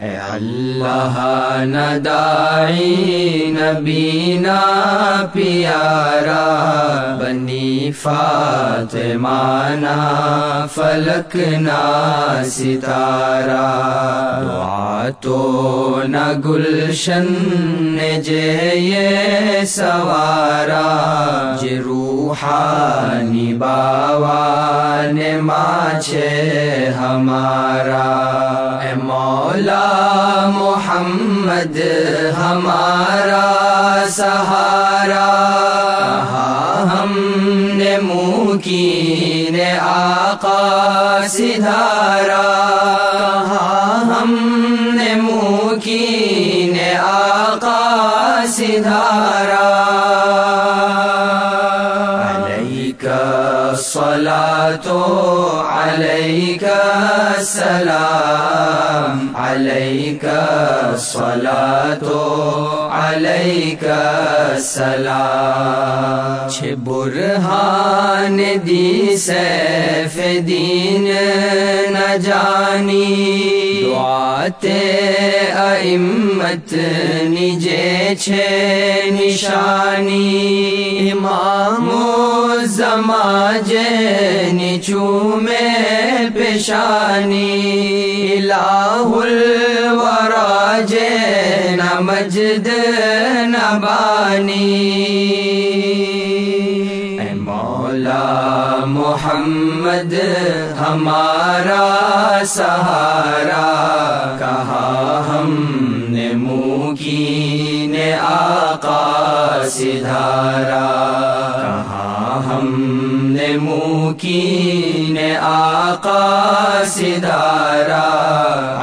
اے اللہ ندائی نبینا پیارا، بنی فاطمانا فلک نا ستارا۔ دعا تو نہ گلشن جے یہ سوارا۔ جروحانی باوان ماچھے ہمارا۔ اے مولا محمد، ہمارا سہارا۔ ہم نے منہ کی نے آقا سدھارا۔ ہم نے منہ کی نے آقا سدھارا۔ تو عليك السلام عليك الصلاة عليك السلام۔ چھ برہان دی سیف دین نہ جانی۔ دعاتے ائمت نجے چھ نشانی، امام زماج نیچو میں پیشانی، الہ الوراج نہ مجد نبانی مولا محمد، ہمارا سہارا، کہا ہم نے منہ کی نے آقا سدھارا کہا ہم نے منہ کی نے آقا سدھارا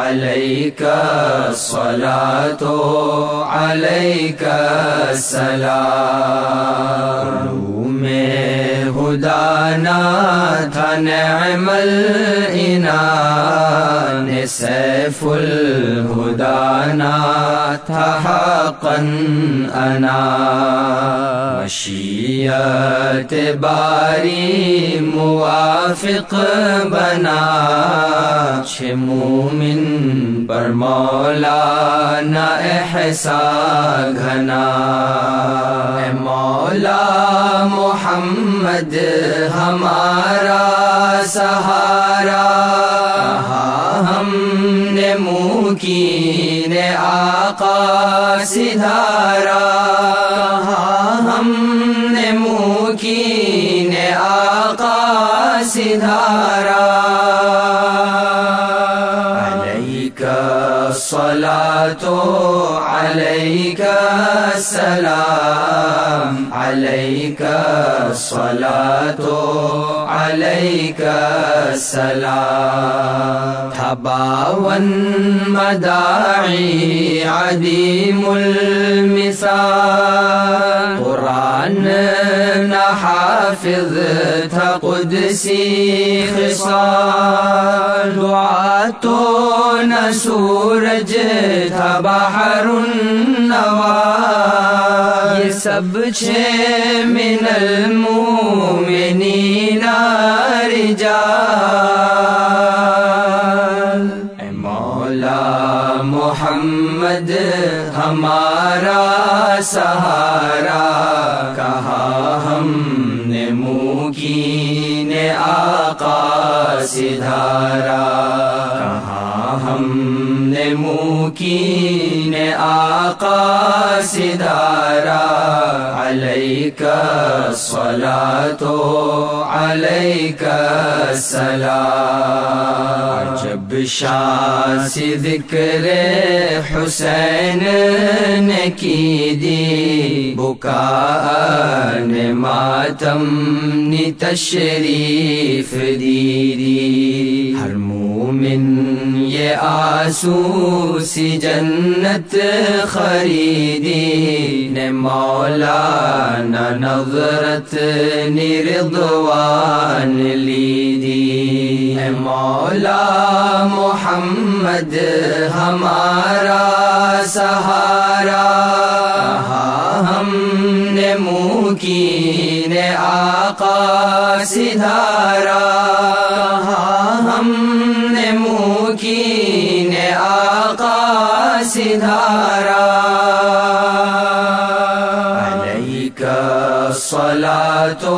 علیک الصلاة، علیک السلام۔ میں خدا نا تھا نعم الانان سیف الہدا نا تھا حقا انا. مشیت باری موافق بنا. چھ مومن پر مولا نہ احسا گھنا. اے مولا محمد ہمارا سہارا۔ ہم نے منہ کی، نے آقا سدھارا ہم نے منہ کی، نے آقا سدھارا علیک الصلاة علیک السلام۔ عليك الصلاة عليك السلام. هباوا مداعي عديم المثال. قرآن حفظت قدسي خصال. دعاتنا سورجت بحر النوى یہ سب من المؤمنين رجال. اے مولا محمد همارا سہارا سدھارا کہاں ہم نے منہ کی نے آقا سدھارا علیک الصلاة علیک السلام جب شاہ ذکر حسین نے کی دی بکا نے ماتم نی تشریف دی دی۔ ہر مومن یہ آسو سی جنت خریدی۔ نے مولا نہ نظرت نردوان لی دی اے مولا محمد ہمارا سہارا. ہم نے منہ کی نے آقا سدھارا. ہم نے منہ کی نے آقا سدھارا. تو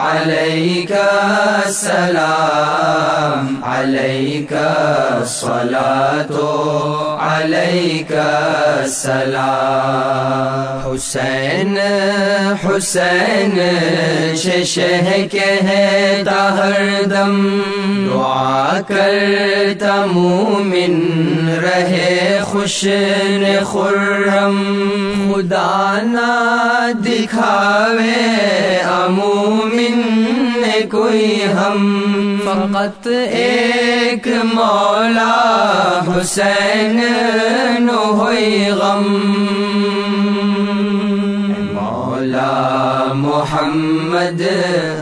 علیہ کا سلام علیہ کا سلا تو علیہ کا سلام حسین حسین شہ کہتا ہر دم. دعا کرتا مومن رہے خوش خرم خدا نہ دکھاوے امومن کوئی ہم۔ فقط ایک مولا حسین نو ہوئی غم۔ محمد،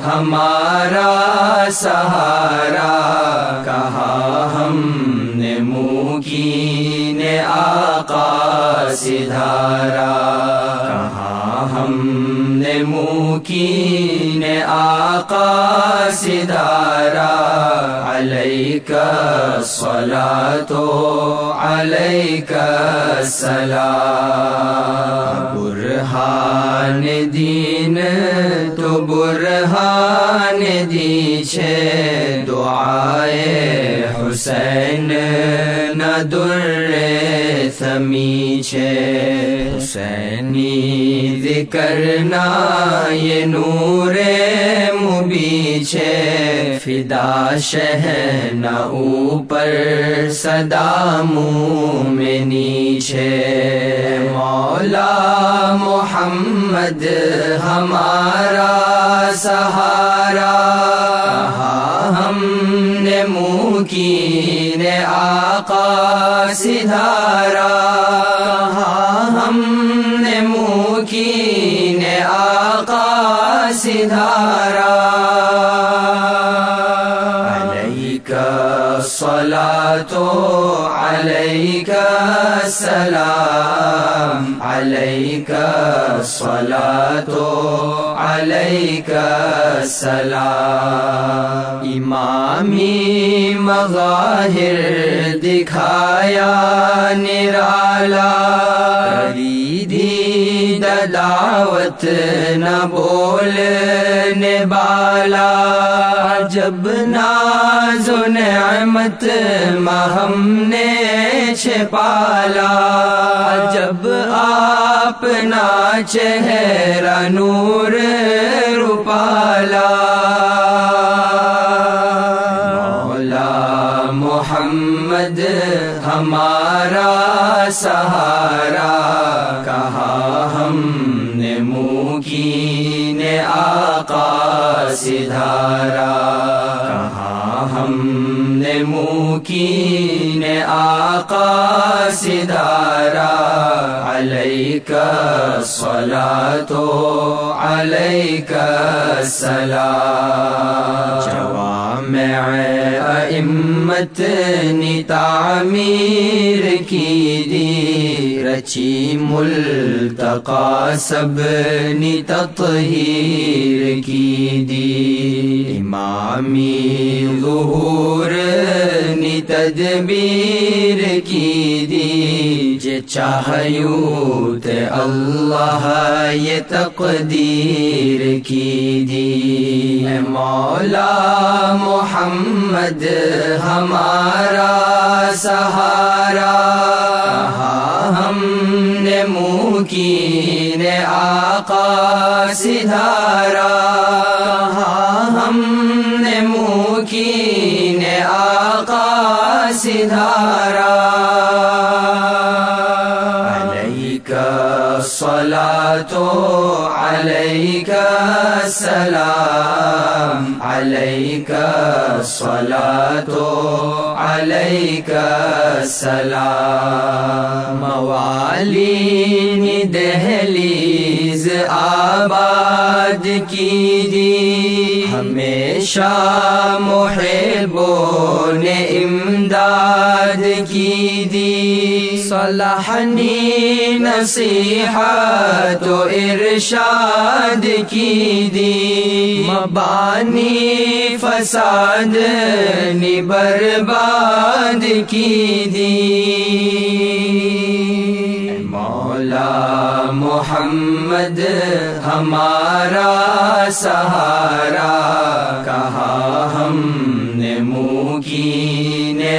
ہمارا سہارا، کہا ہم نے منہ کی نے آقا سدھارا کہا ہم نے منہ کی نے آقا سدھارا علیہ کا سلا تو علیہ کا سلا برہان دین تو برہان دی چھ دعائے حسین نہ در سمی چھ حسینی ذکر نہ یہ نور مبی فدا شہ نہ اوپر، صدا منہ میں نیچے مولا محمد ہمارا سہارا ہم نے منہ کی نے آقا سدھارا ہم کا سلام کا سلا تو کا سلام امامی مظاہر دکھایا، نرالا. دی دعوت نہ بول بالا. جب ناز و نعمت ہم نے چھپالا جب آپ نا چہرہ نور روپالا۔ مولا محمد، ہمارا سہارا، کہا ہم نے منہ کی نے آقا سدھارا کہا ہم منہ کی نے آقا سدارا علیہ کا سلا تو علیہ کا سلا جوامع امت نی تعمیر کی دی رچی ملتقا سب نی تطہیر کی دی امامی ظہور نی تدبیر کی دی جے چاہیو تے اللہ یہ تقدیر کی دی اے مولا محمد ہمارا سہارا منہ کی آقا سدھارا۔ ہاں، ہم نے منہ آقا سدھارا۔ سلا تو علیہ سلام علیہ کا سلا تو علیہ السلام والی دہلیز آباد کی دی ہمیشہ محبوں نے امداد کی دی صلحنی نصیحت و ارشاد کی دی۔ مبانی فساد نی برباد کی دی۔ مولا محمد، ہمارا سہارا، کہا ہم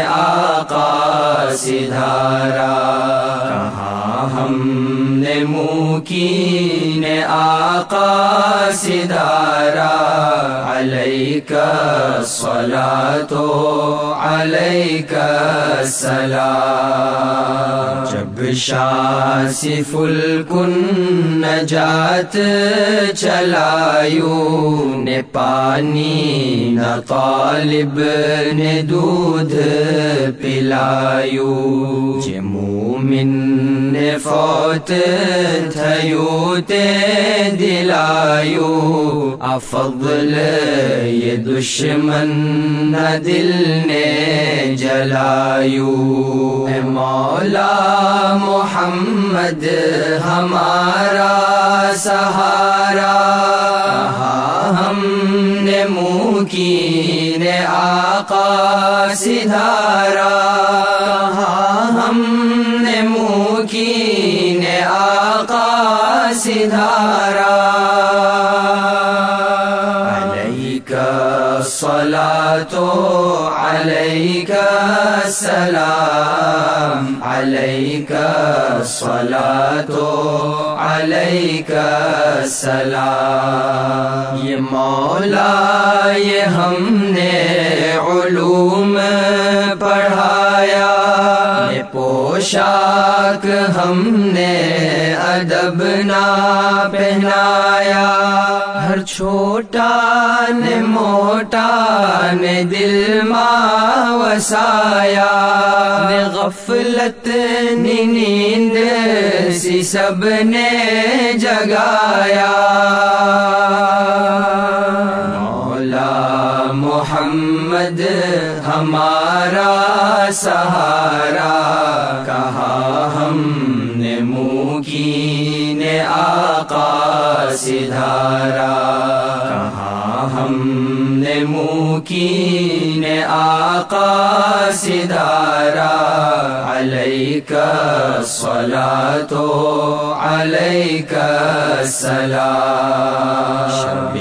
آقا سدھارا۔ کہاں ہم نے منہ کی نے آقا سدارا سدھارا علیک الصلاة علیک السلام جب شاسف الکن نجات چلایو نے پانی نہ طالب نے دودھ پلایو جے مومن نے فوت تهيوت دلايو أفضل يدش من دلني جلايو مولا محمد ہمارا سہارا ہم نے منہ کی نے آقا سدھارا ہم آقا سدھارا علیک الصلاة علیک السلام علیک الصلاة علیک السلام یہ مولا، یہ ہم نے علوم پڑھایا۔ یہ پوشاک ہم نے ادب نہ پہنایا۔ ہر چھوٹا نے موٹا نے دل ماں وسایا۔ نے غفلت نی نیند سی سب نے جگایا۔ مولا محمد ہمارا سہارا۔ نے آقا سدھارا۔ کہا ہم نے منہ کی نے آقا سدھارا؟ علیک الصلاة علیک السلام شب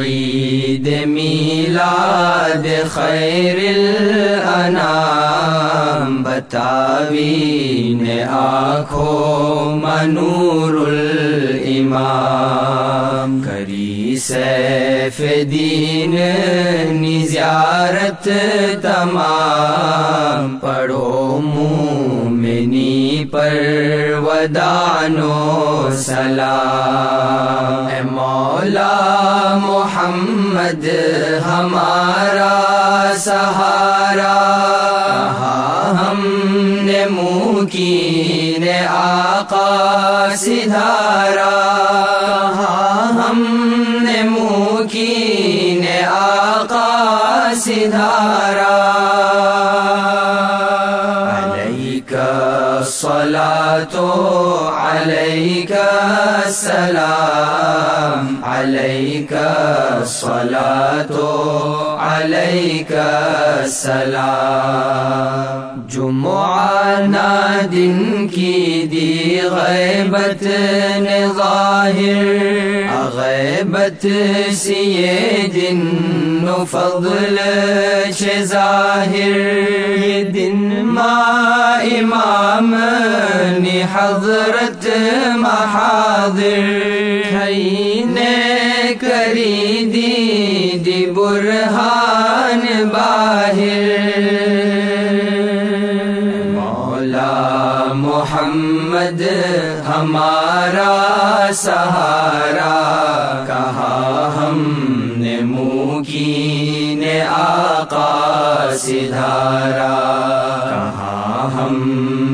عید میلاد خیر الانام۔ بتاوین آنکھوں منور الامام کری سیف دین نی زیارت تمام پڑھو مومنی پر ودانو سلام اے مولا محمد ہمارا سہارا منہ کی نے آقا سدھارا۔ ہاں، ہم نے منہ کی نے آقا سدھارا۔ علیک الصلاة علیک السلام۔ علیک الصلاة علیک السلام۔ جمعہ دن کی دی غیبت نے ظاہر غیبت سی یہ دن و فضل چھ ظاہر دن ما إمام نی حضرت محاضر. نے کری دی دی برہان باہر ہمارا سہارا کہا ہم نے منہ کی نے آقا سدھارا کہا ہم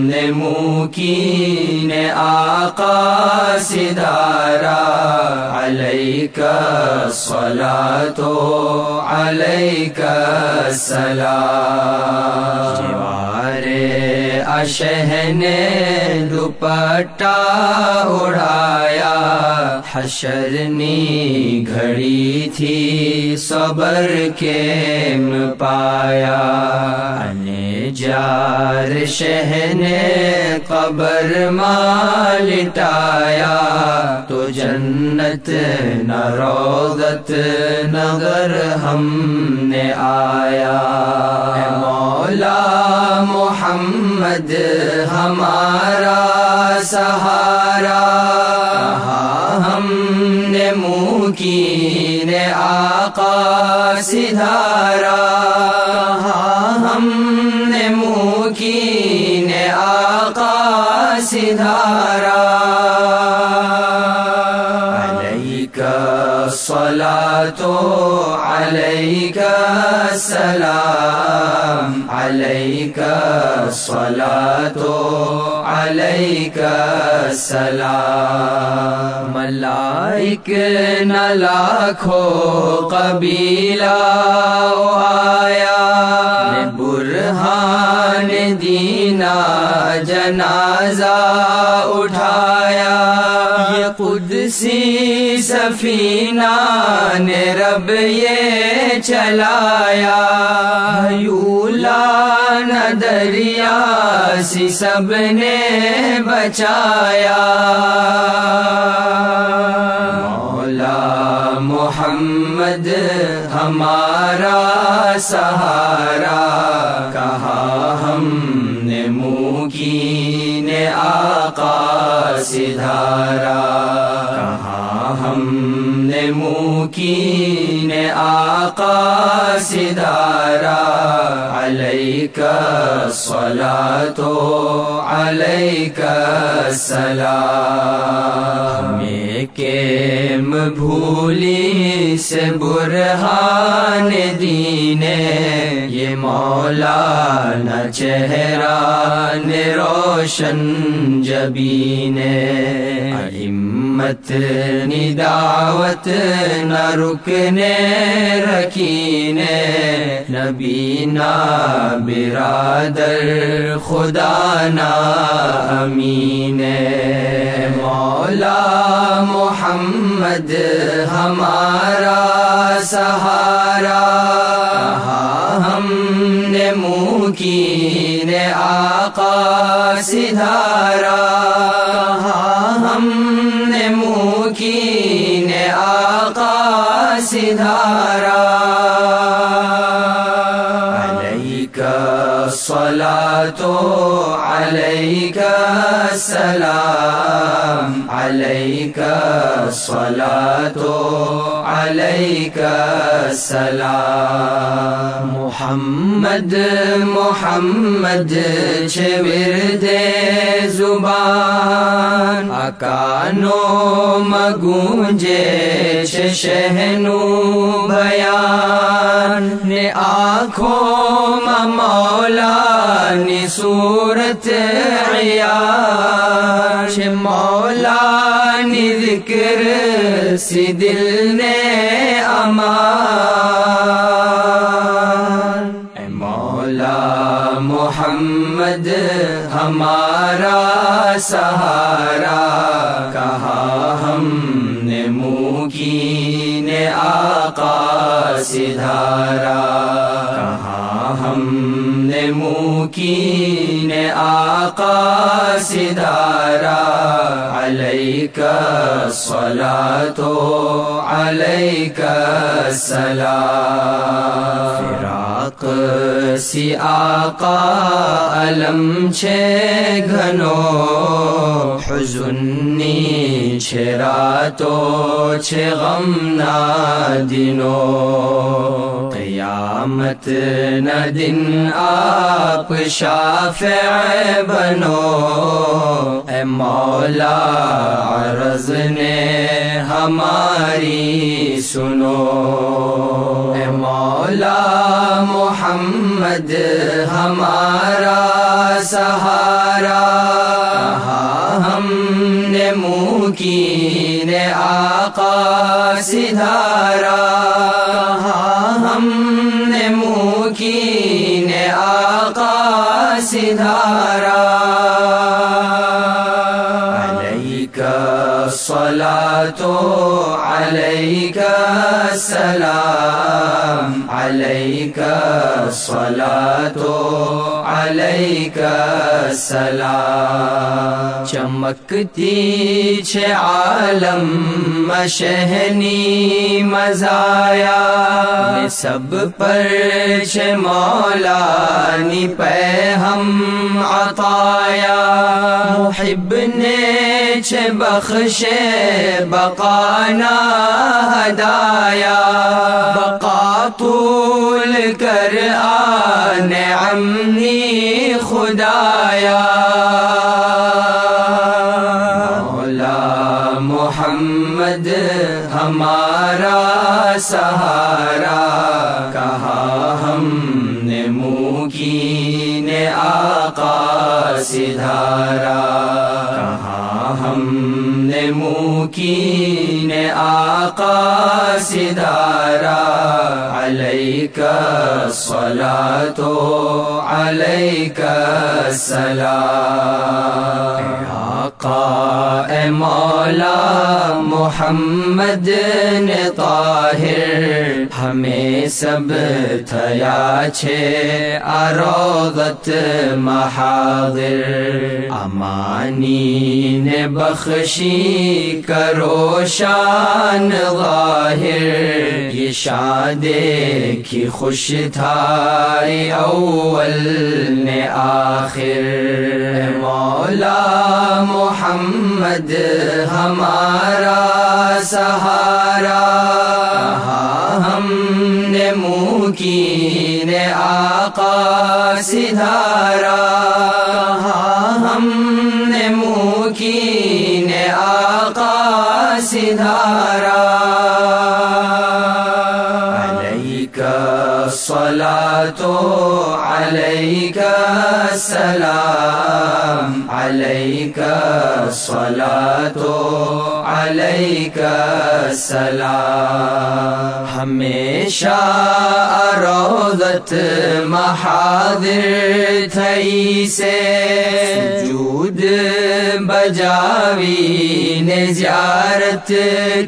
نے منہ کی نے آقا سدھارا علیک الصلاة علیک السلام جوارے اشہ نے دوپٹا اڑایا حشرنی گھڑی تھی صبر کے پایا۔ جار شہن قبر مالٹایا تو جنت نہ روزت نگر ہم نے آیا۔ مولا محمد ہمارا سہارا ہم نے منہ کی نے آقا سدھارا؟ ہم سلا تو علیہ کا سلام علیہ کا سلا تو علیہ کا سلام ملائک نہ لاکھو قبیلہ آیا. برہان دینا جنازہ اٹھایا. سفینہ نے رب یہ چلایا۔ یولا نہ دریا سی سب نے بچایا۔ مولا محمد ہمارا سہارا، کہا ہم نے منہ کی نے آقا سدھارا کہا ہم نے منہ کی آقا سدھارا علیہ کا سلا تو علیہ سلام بھولی سے برہان دینے. یہ مولا نہ چہرہ نے روشن جبینے. ہمت نی دعوت نہ رکنے، رکینے، نبی برادر، خدا نا امین مولا محمد ہمارا سہارا ہم نے منہ کی، نے آقا سدھارا دارا عليك الصلاة عليك السلام عليك الصلاة. علیہ سلا سلام محمد محمد چور دے زبان۔ اکانو مگونجے شہنو بیان۔ نے آنکھوں مولا نی صورت عیاش مولا نی ذکر سی دل نے امان اے مولا محمد، ہمارا سہارا، کہا ہم نے منہ کی نے آقا سدھارا کہا ہم نے منہ کی نے آقا سدارا علیہ کا سلا تو علیہ کا سلام سی آقا علم چھ گھنو حزنی چھ راتو چھ غم نا دنو قیامت نہ دن آپ شافع بنو۔ اے مولا عرض نے ہماری سنو۔ اے مولا محمد ہمارا سہارا۔ ہم نے منہ کی نے آقا سدھارا۔ ہم نے منہ کی نے آقا سدھارا۔ علیہ کا سلام عليك الصلاة. سلا تو السلام۔ چمکتی چھ عالم مشہنی مزایا۔ سب پر چھ مولا نی پہ ہم عطایا۔ محب نے چھ بخش بقانا ہدایا۔ بقا طول کر آنے عمنی خدایا۔ مولا محمد، ہمارا سہارا۔ کہا ہم نے منہ کی نے آقا سدھارا کہا ہم نے منہ کی دین آقا سدھارا علیک الصلاة علیک السلام. آقا اے مولا محمد نے طاہر، ہمیں سب تھیا چھے اروغت محاضر۔ امانی نے بخشی کرو شان ظاہر۔ یہ شان دیکھی خوش تھا اول نے آخر۔ مولا محمد، ہمارا سہارا۔ ہم نے منہ کی، نے آقا سدھارا ہم نے منہ کی، نے آقا سدھارا علیک الصلاة علیک السلام۔ علیک الصلاة علیک السلام ہمیشہ روضت محاضر تھئی سے۔ سجود بجاوی نے زیارت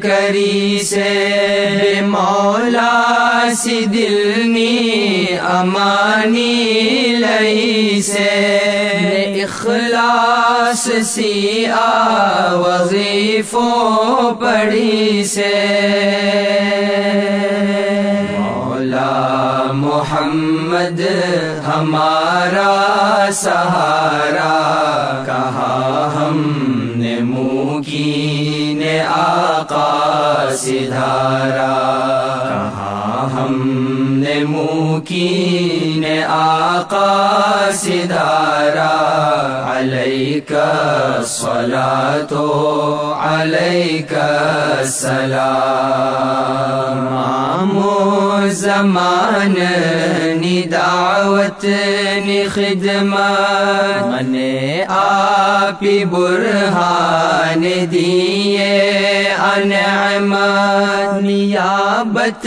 کری سے۔ بے مولا سی دلنی امانی لئی سے۔ اخلاص سی آ وظیفوں پڑھی سے۔ مولا محمد ہمارا سہارا، کہا ہم نے منہ کی نے آقا سدھارا کہا ہم نے منہ کی نے آقا سدھارا علیک الصلاة علیک السلام. زمان نی دعوت نی خدمت من آپ برہان دیے انعمت نیابت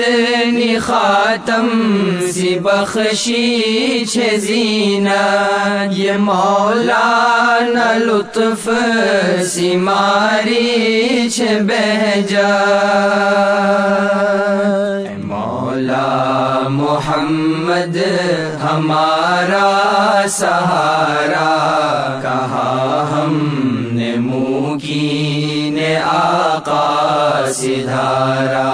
نی خاتم سی بخشی زینت یہ مولانا لطف سی ماری چھ بہجا مولا محمد ہمارا سہارا کہا ہم کی نے آقا سدھارا۔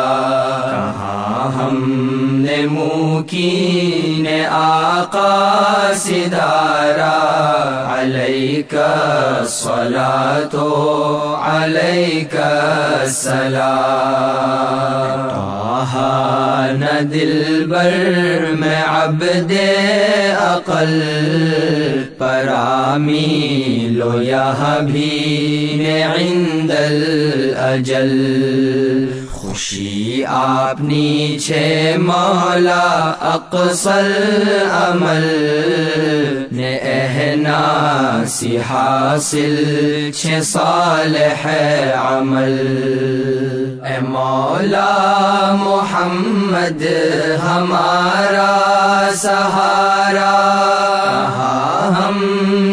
ہم نے منہ کی نے آقا تو علیک کا سلام۔ السلام نہ دل بر میں عبد عقل پرامی لو یہ بھی عند الاجل خوشی آپ نیچے مولا اقصل عمل نے اہنا سی حاصل چھ صالح عمل۔ اے مولا محمد ہمارا سہارا ہم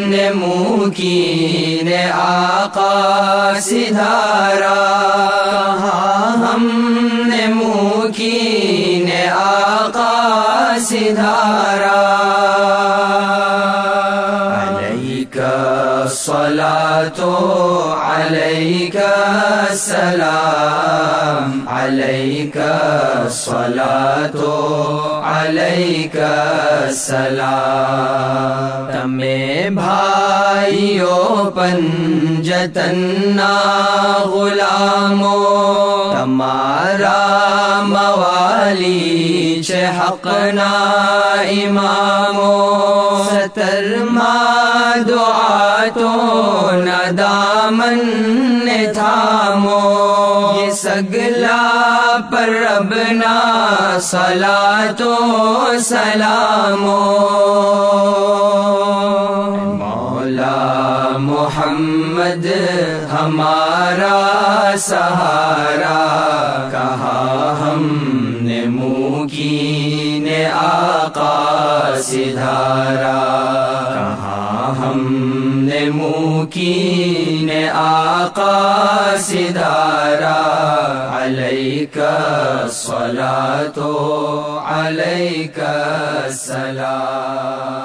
نے منہ کی نے آقا سدھارا۔ ہم نے موکی نے آقا سے سلا تو علیہ علیک سلام سلا تو عليك السلام۔ تمہیں بھائیو پنجتنا غلامو تمہارا موالی چھ حقنا امامو ستر ما دعا تو ندامن تھامو یہ سگلا پر ربنا سلا تو سلامو۔ مولا محمد، ہمارا سہارا، کہا ہم نے منہ کی نے آقا سدھارا کہاں ہم منہ کی نے آقا سدھارا علیک صلاح تو علیک سلام